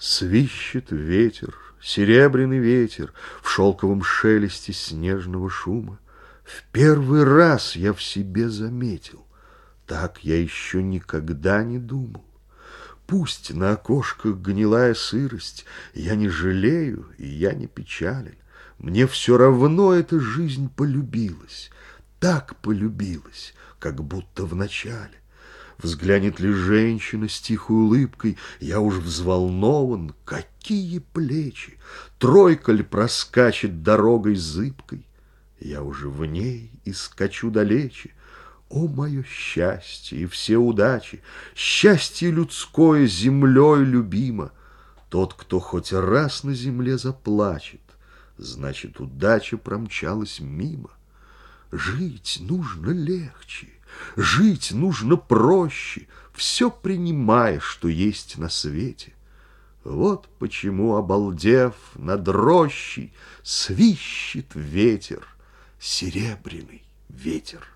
Свищет ветер, серебряный ветер В шелковом шелесте снежного шума. В первый раз я в себе заметил, Так я еще никогда не думал. Пусть на окошках гнилая сырость, Я не жалею, и я не печален. Мне все равно эта жизнь полюбилась, Так полюбилась, как будто в начале. Взглянет ли женщина с тихой улыбкой, Я уж взволнован, какие плечи! Тройка ли проскачет дорогой зыбкой, Я уже в ней и скачу далече. О, мое счастье и все удачи! Счастье людское землей любимо! Тот, кто хоть раз на земле заплачет, Значит, удача промчалась мимо. Жить нужно легче, жить нужно проще, Все принимая, что есть на свете. Вот почему, обалдев над рощей, Свищет ветер, серебряный ветер.